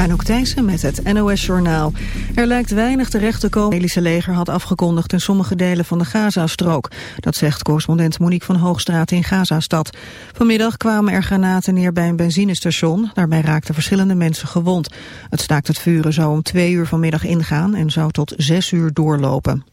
Anouk Thijssen met het NOS-journaal. Er lijkt weinig terecht te komen. Het Israëlische leger had afgekondigd in sommige delen van de Gazastrook. Dat zegt correspondent Monique van Hoogstraat in Gazastad. Vanmiddag kwamen er granaten neer bij een benzinestation. Daarbij raakten verschillende mensen gewond. Het staakt het vuren zou om twee uur vanmiddag ingaan en zou tot zes uur doorlopen.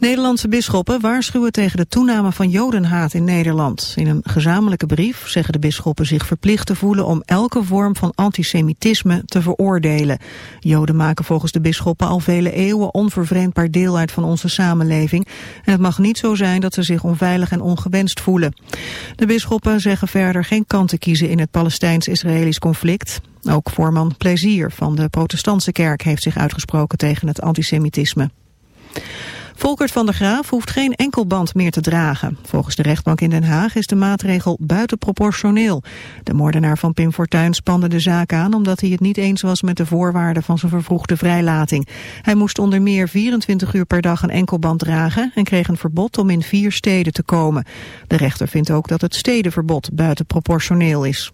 Nederlandse bisschoppen waarschuwen tegen de toename van jodenhaat in Nederland. In een gezamenlijke brief zeggen de bisschoppen zich verplicht te voelen om elke vorm van antisemitisme te veroordelen. Joden maken volgens de bisschoppen al vele eeuwen onvervreemdbaar deel uit van onze samenleving. En het mag niet zo zijn dat ze zich onveilig en ongewenst voelen. De bisschoppen zeggen verder geen kant te kiezen in het Palestijns-Israëlisch conflict. Ook voorman Plezier van de protestantse kerk heeft zich uitgesproken tegen het antisemitisme. Volkert van der Graaf hoeft geen enkelband meer te dragen. Volgens de rechtbank in Den Haag is de maatregel buitenproportioneel. De moordenaar van Pim Fortuyn spande de zaak aan... omdat hij het niet eens was met de voorwaarden van zijn vervroegde vrijlating. Hij moest onder meer 24 uur per dag een enkelband dragen... en kreeg een verbod om in vier steden te komen. De rechter vindt ook dat het stedenverbod buitenproportioneel is.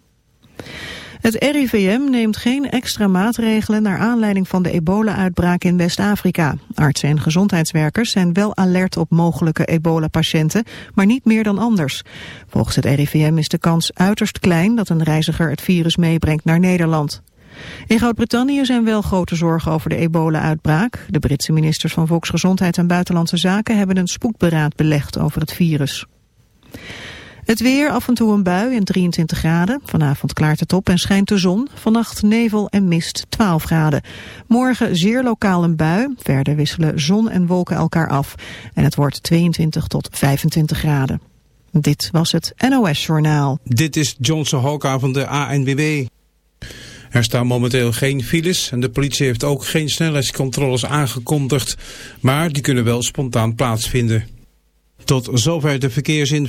Het RIVM neemt geen extra maatregelen naar aanleiding van de ebola-uitbraak in West-Afrika. Artsen en gezondheidswerkers zijn wel alert op mogelijke ebola-patiënten, maar niet meer dan anders. Volgens het RIVM is de kans uiterst klein dat een reiziger het virus meebrengt naar Nederland. In Groot-Brittannië zijn wel grote zorgen over de ebola-uitbraak. De Britse ministers van Volksgezondheid en Buitenlandse Zaken hebben een spoedberaad belegd over het virus. Het weer, af en toe een bui en 23 graden. Vanavond klaart het op en schijnt de zon. Vannacht nevel en mist 12 graden. Morgen zeer lokaal een bui. Verder wisselen zon en wolken elkaar af. En het wordt 22 tot 25 graden. Dit was het NOS Journaal. Dit is Johnson Hoka van de ANWB. Er staan momenteel geen files en de politie heeft ook geen snelheidscontroles aangekondigd. Maar die kunnen wel spontaan plaatsvinden. Tot zover de verkeersin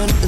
ocean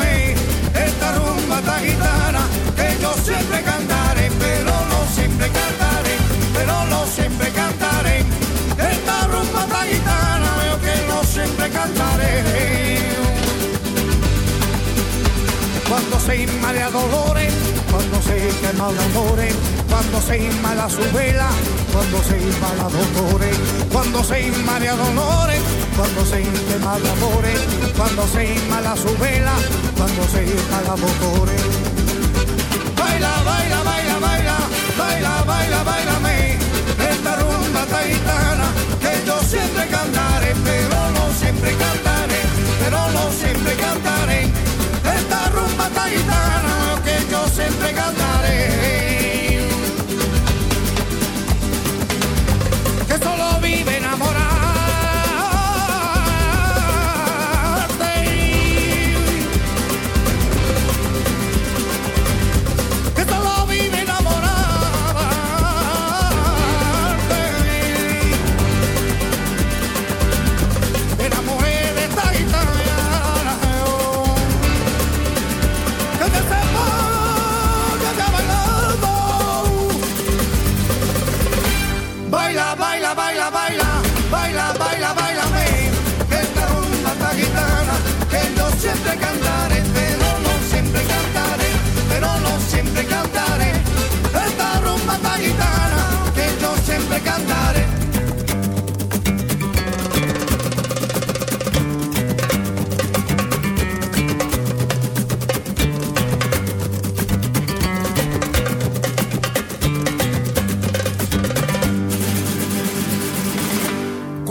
Cuando se inmala dolores, cuando se quema amores, cuando se inmala su vela, cuando se inmala dolores, cuando se inmala dolores, cuando se quema amores, cuando se inmala su vela, cuando se inmala dolores. Baila, baila, baila, baila, baila, baila, baila, me esta rumba esta gitana que yo siempre cantaré, gitana, lo que yo siempre cantaba.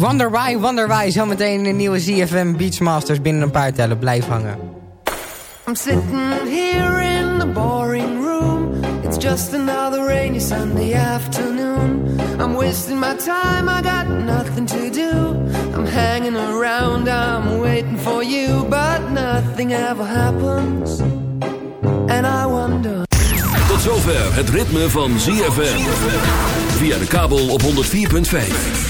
Wonder Why, Wonder Why. Zometeen een nieuwe ZFM Beachmasters binnen een paar tellen. Blijf hangen. I'm sitting here in the boring room. It's just another rainy Sunday afternoon. I'm wasting my time, I got nothing to do. I'm hanging around, I'm waiting for you. But nothing ever happens. And I wonder... Tot zover het ritme van ZFM. Via de kabel op 104.5.